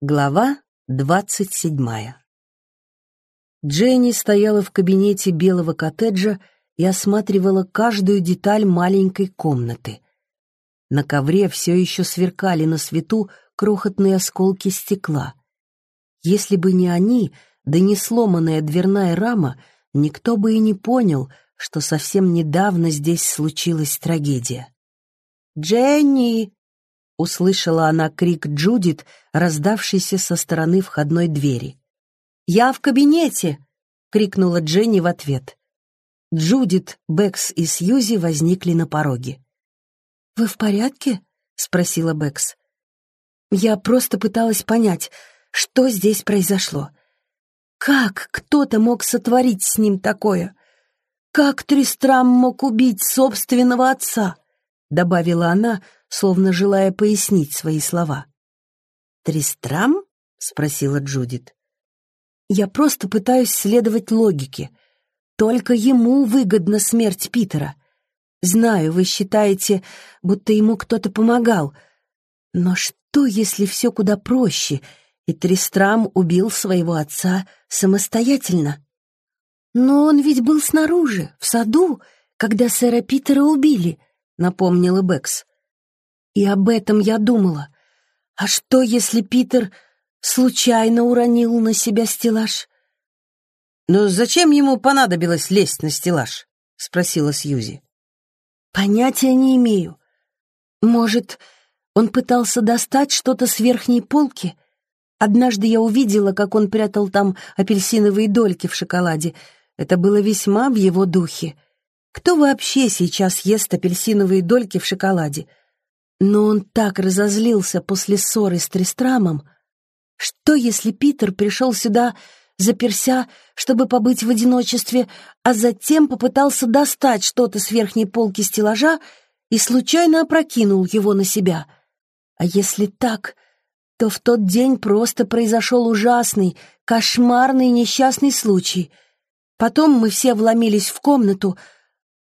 Глава двадцать седьмая Дженни стояла в кабинете белого коттеджа и осматривала каждую деталь маленькой комнаты. На ковре все еще сверкали на свету крохотные осколки стекла. Если бы не они, да не сломанная дверная рама, никто бы и не понял, что совсем недавно здесь случилась трагедия. «Дженни!» Услышала она крик Джудит, раздавшийся со стороны входной двери. «Я в кабинете!» — крикнула Дженни в ответ. Джудит, Бэкс и Сьюзи возникли на пороге. «Вы в порядке?» — спросила Бэкс. «Я просто пыталась понять, что здесь произошло. Как кто-то мог сотворить с ним такое? Как Тристрам мог убить собственного отца?» — добавила она, словно желая пояснить свои слова. «Тристрам?» — спросила Джудит. «Я просто пытаюсь следовать логике. Только ему выгодна смерть Питера. Знаю, вы считаете, будто ему кто-то помогал. Но что, если все куда проще, и Тристрам убил своего отца самостоятельно? Но он ведь был снаружи, в саду, когда сэра Питера убили», — напомнила Бэкс. И об этом я думала. А что, если Питер случайно уронил на себя стеллаж? «Но зачем ему понадобилось лезть на стеллаж?» — спросила Сьюзи. «Понятия не имею. Может, он пытался достать что-то с верхней полки? Однажды я увидела, как он прятал там апельсиновые дольки в шоколаде. Это было весьма в его духе. Кто вообще сейчас ест апельсиновые дольки в шоколаде? Но он так разозлился после ссоры с Тристрамом. Что, если Питер пришел сюда, заперся, чтобы побыть в одиночестве, а затем попытался достать что-то с верхней полки стеллажа и случайно опрокинул его на себя? А если так, то в тот день просто произошел ужасный, кошмарный несчастный случай. Потом мы все вломились в комнату,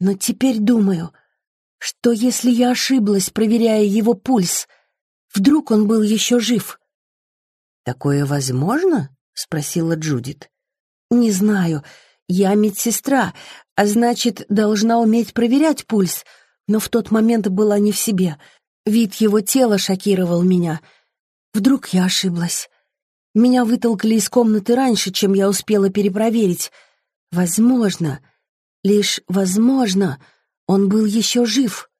но теперь думаю — что, если я ошиблась, проверяя его пульс? Вдруг он был еще жив? «Такое возможно?» — спросила Джудит. «Не знаю. Я медсестра, а значит, должна уметь проверять пульс, но в тот момент была не в себе. Вид его тела шокировал меня. Вдруг я ошиблась. Меня вытолкали из комнаты раньше, чем я успела перепроверить. Возможно, лишь возможно, он был еще жив.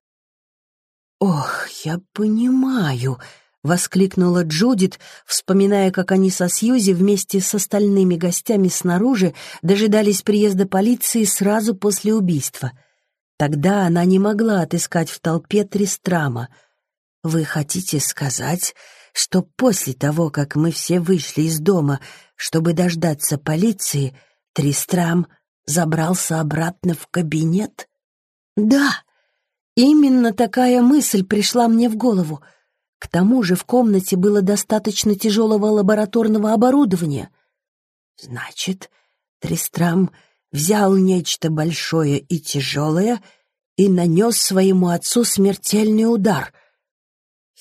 «Ох, я понимаю», — воскликнула Джудит, вспоминая, как они со Сьюзи вместе с остальными гостями снаружи дожидались приезда полиции сразу после убийства. Тогда она не могла отыскать в толпе Тристрама. «Вы хотите сказать, что после того, как мы все вышли из дома, чтобы дождаться полиции, Тристрам забрался обратно в кабинет?» Да, именно такая мысль пришла мне в голову. К тому же в комнате было достаточно тяжелого лабораторного оборудования. Значит, Тристрам взял нечто большое и тяжелое и нанес своему отцу смертельный удар.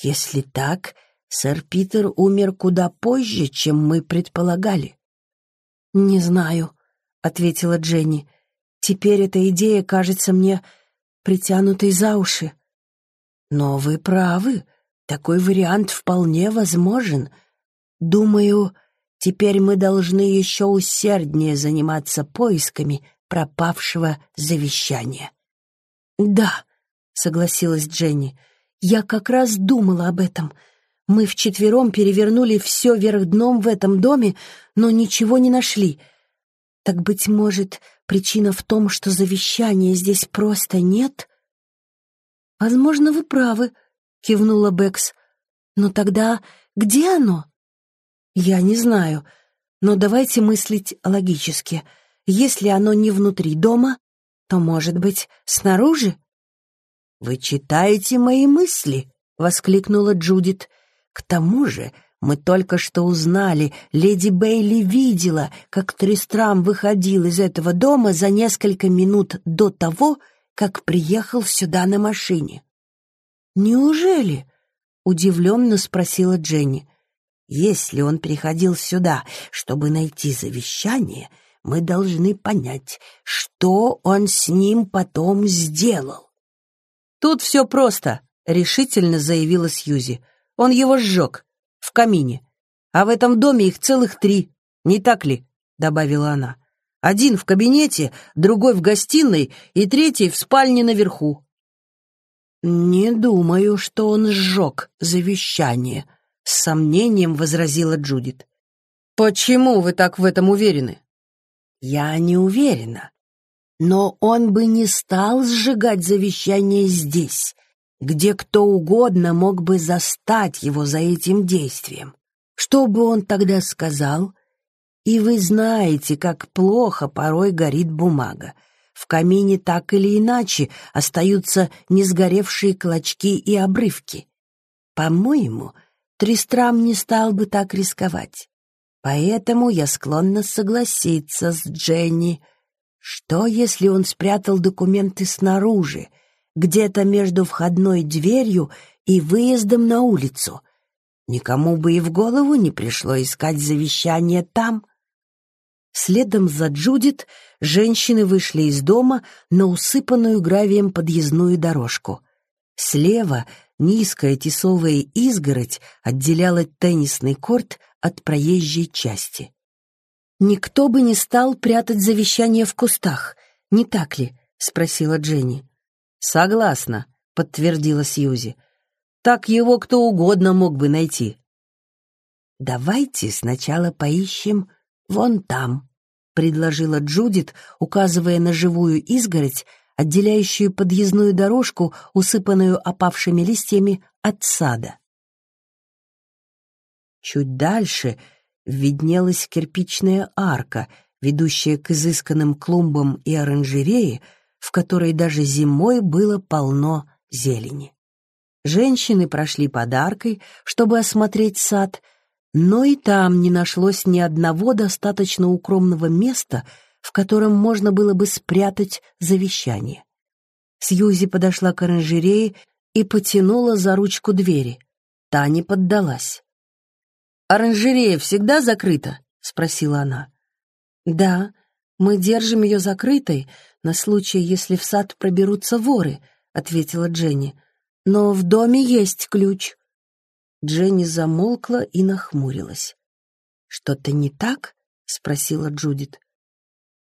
Если так, сэр Питер умер куда позже, чем мы предполагали. «Не знаю», — ответила Дженни. «Теперь эта идея кажется мне притянутой за уши. Но вы правы, такой вариант вполне возможен. Думаю, теперь мы должны еще усерднее заниматься поисками пропавшего завещания. Да, согласилась Дженни, я как раз думала об этом. Мы вчетвером перевернули все вверх дном в этом доме, но ничего не нашли. Так, быть может, Причина в том, что завещания здесь просто нет? Возможно, вы правы, кивнула Бэкс. Но тогда где оно? Я не знаю, но давайте мыслить логически. Если оно не внутри дома, то, может быть, снаружи? «Вы читаете мои мысли?» — воскликнула Джудит. «К тому же мы только что узнали, леди Бейли видела, как Тристрам выходил из этого дома за несколько минут до того, как приехал сюда на машине. «Неужели?» — удивленно спросила Дженни. Если он приходил сюда, чтобы найти завещание, мы должны понять, что он с ним потом сделал. Тут все просто, решительно заявила Сьюзи. Он его сжег в камине. А в этом доме их целых три, не так ли? добавила она. Один в кабинете, другой в гостиной и третий в спальне наверху. «Не думаю, что он сжег завещание», — с сомнением возразила Джудит. «Почему вы так в этом уверены?» «Я не уверена. Но он бы не стал сжигать завещание здесь, где кто угодно мог бы застать его за этим действием. Что бы он тогда сказал? И вы знаете, как плохо порой горит бумага. В камине так или иначе остаются несгоревшие клочки и обрывки. По-моему, Тристрам не стал бы так рисковать. Поэтому я склонна согласиться с Дженни. Что, если он спрятал документы снаружи, где-то между входной дверью и выездом на улицу? Никому бы и в голову не пришло искать завещание там. Следом за Джудит женщины вышли из дома на усыпанную гравием подъездную дорожку. Слева низкая тесовая изгородь отделяла теннисный корт от проезжей части. «Никто бы не стал прятать завещание в кустах, не так ли?» — спросила Дженни. «Согласна», — подтвердила Сьюзи. «Так его кто угодно мог бы найти». «Давайте сначала поищем вон там», предложила Джудит, указывая на живую изгородь, отделяющую подъездную дорожку, усыпанную опавшими листьями, от сада. Чуть дальше виднелась кирпичная арка, ведущая к изысканным клумбам и оранжерее, в которой даже зимой было полно зелени. Женщины прошли под аркой, чтобы осмотреть сад — но и там не нашлось ни одного достаточно укромного места, в котором можно было бы спрятать завещание. Сьюзи подошла к оранжерее и потянула за ручку двери. Та не поддалась. «Оранжерея всегда закрыта?» — спросила она. «Да, мы держим ее закрытой на случай, если в сад проберутся воры», — ответила Дженни. «Но в доме есть ключ». Дженни замолкла и нахмурилась. «Что-то не так?» — спросила Джудит.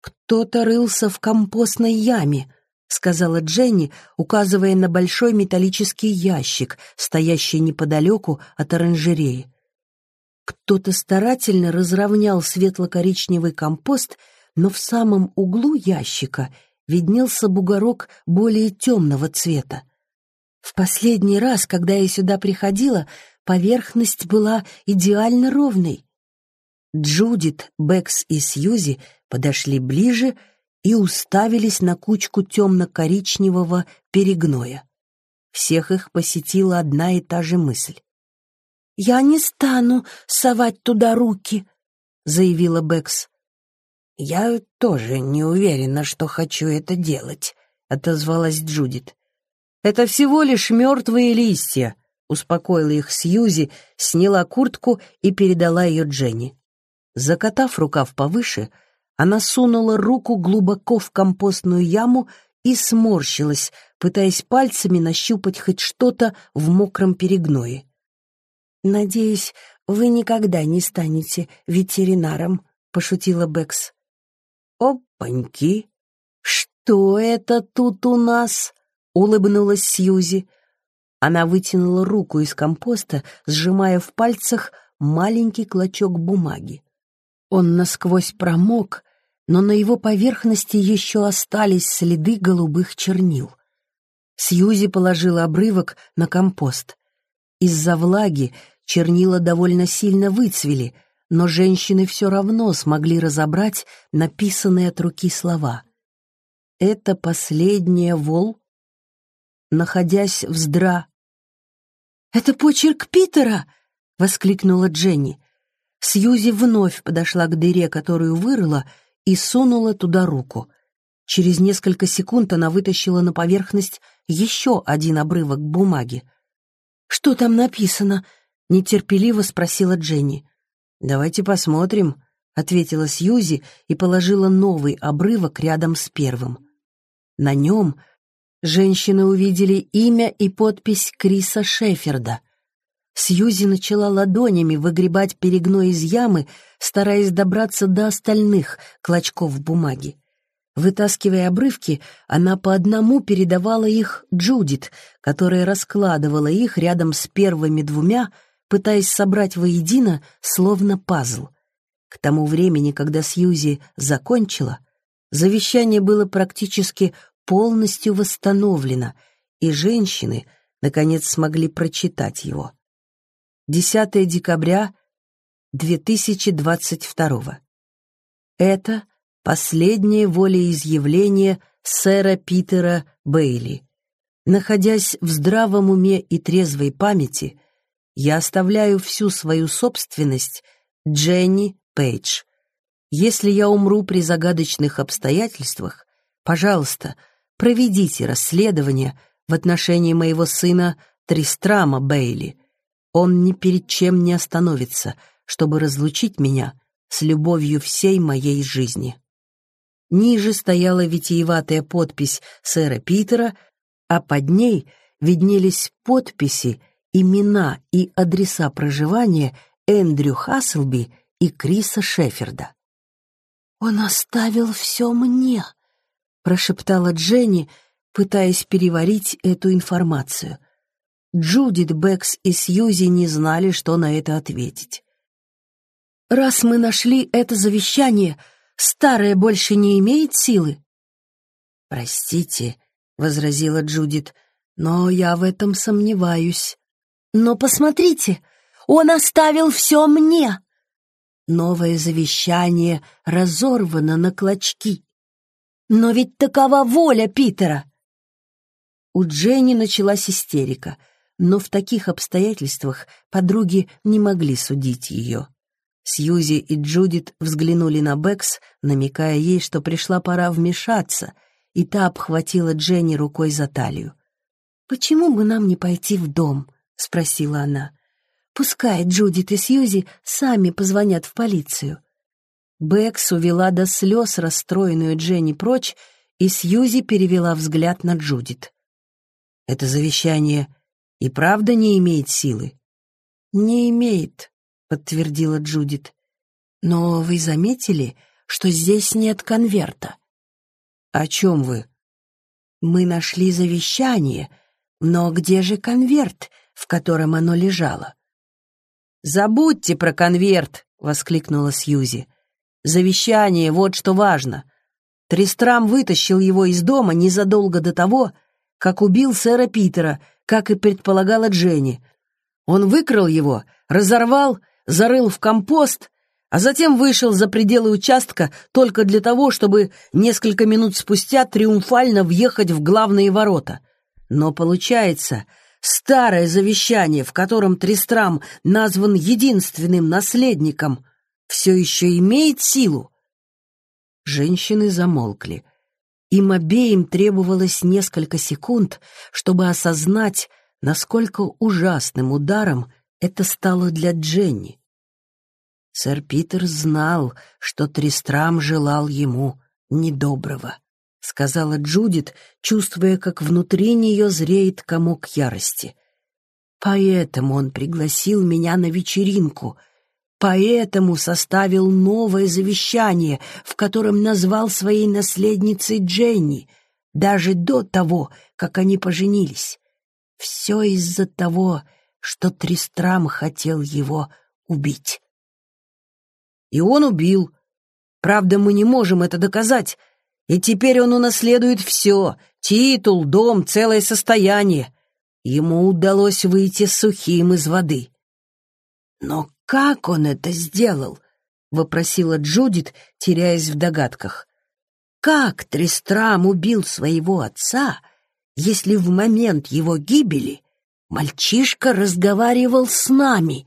«Кто-то рылся в компостной яме», — сказала Дженни, указывая на большой металлический ящик, стоящий неподалеку от оранжереи. Кто-то старательно разровнял светло-коричневый компост, но в самом углу ящика виднелся бугорок более темного цвета. В последний раз, когда я сюда приходила, поверхность была идеально ровной. Джудит, Бэкс и Сьюзи подошли ближе и уставились на кучку темно-коричневого перегноя. Всех их посетила одна и та же мысль. «Я не стану совать туда руки», — заявила Бэкс. «Я тоже не уверена, что хочу это делать», — отозвалась Джудит. «Это всего лишь мертвые листья», успокоила их Сьюзи, сняла куртку и передала ее Дженни. Закатав рукав повыше, она сунула руку глубоко в компостную яму и сморщилась, пытаясь пальцами нащупать хоть что-то в мокром перегное. «Надеюсь, вы никогда не станете ветеринаром», — пошутила Бэкс. «Опаньки! Что это тут у нас?» — улыбнулась Сьюзи. Она вытянула руку из компоста, сжимая в пальцах маленький клочок бумаги. Он насквозь промок, но на его поверхности еще остались следы голубых чернил. Сьюзи положила обрывок на компост. Из-за влаги чернила довольно сильно выцвели, но женщины все равно смогли разобрать написанные от руки слова. «Это последняя вол, находясь в здра «Это почерк Питера!» — воскликнула Дженни. Сьюзи вновь подошла к дыре, которую вырыла, и сунула туда руку. Через несколько секунд она вытащила на поверхность еще один обрывок бумаги. «Что там написано?» — нетерпеливо спросила Дженни. «Давайте посмотрим», — ответила Сьюзи и положила новый обрывок рядом с первым. На нем женщины увидели имя и подпись Криса Шеферда. Сьюзи начала ладонями выгребать перегной из ямы, стараясь добраться до остальных клочков бумаги. Вытаскивая обрывки, она по одному передавала их Джудит, которая раскладывала их рядом с первыми двумя, пытаясь собрать воедино, словно пазл. К тому времени, когда Сьюзи закончила, завещание было практически полностью восстановлено, и женщины, наконец, смогли прочитать его. 10 декабря 2022 Это последнее волеизъявление сэра Питера Бейли. Находясь в здравом уме и трезвой памяти, я оставляю всю свою собственность Дженни Пейдж. Если я умру при загадочных обстоятельствах, пожалуйста, проведите расследование в отношении моего сына Тристрама Бейли. Он ни перед чем не остановится, чтобы разлучить меня с любовью всей моей жизни. Ниже стояла витиеватая подпись сэра Питера, а под ней виднелись подписи, имена и адреса проживания Эндрю Хасселби и Криса Шеферда. «Он оставил все мне», — прошептала Дженни, пытаясь переварить эту информацию. Джудит, Бэкс и Сьюзи не знали, что на это ответить. «Раз мы нашли это завещание, старое больше не имеет силы?» «Простите», — возразила Джудит, — «но я в этом сомневаюсь». «Но посмотрите, он оставил все мне!» Новое завещание разорвано на клочки. «Но ведь такова воля Питера!» У Дженни началась истерика, но в таких обстоятельствах подруги не могли судить ее. Сьюзи и Джудит взглянули на Бэкс, намекая ей, что пришла пора вмешаться, и та обхватила Дженни рукой за талию. «Почему бы нам не пойти в дом?» — спросила она. «Пускай Джудит и Сьюзи сами позвонят в полицию». Бэкс увела до слез расстроенную Дженни прочь, и Сьюзи перевела взгляд на Джудит. «Это завещание и правда не имеет силы?» «Не имеет», подтвердила Джудит. «Но вы заметили, что здесь нет конверта?» «О чем вы?» «Мы нашли завещание, но где же конверт, в котором оно лежало?» «Забудьте про конверт!» — воскликнула Сьюзи. «Завещание, вот что важно. Тристрам вытащил его из дома незадолго до того, как убил сэра Питера, как и предполагала Дженни. Он выкрал его, разорвал зарыл в компост, а затем вышел за пределы участка только для того, чтобы несколько минут спустя триумфально въехать в главные ворота. Но получается, старое завещание, в котором Тристрам назван единственным наследником, все еще имеет силу. Женщины замолкли. Им обеим требовалось несколько секунд, чтобы осознать, насколько ужасным ударом это стало для Дженни. Сэр Питер знал, что Тристрам желал ему недоброго, сказала Джудит, чувствуя, как внутри нее зреет комок ярости. Поэтому он пригласил меня на вечеринку, поэтому составил новое завещание, в котором назвал своей наследницей Дженни, даже до того, как они поженились. Все из-за того, что Тристрам хотел его убить. И он убил. Правда, мы не можем это доказать, и теперь он унаследует все — титул, дом, целое состояние. Ему удалось выйти сухим из воды. «Но как он это сделал?» — вопросила Джудит, теряясь в догадках. «Как Тристрам убил своего отца, если в момент его гибели Мальчишка разговаривал с нами.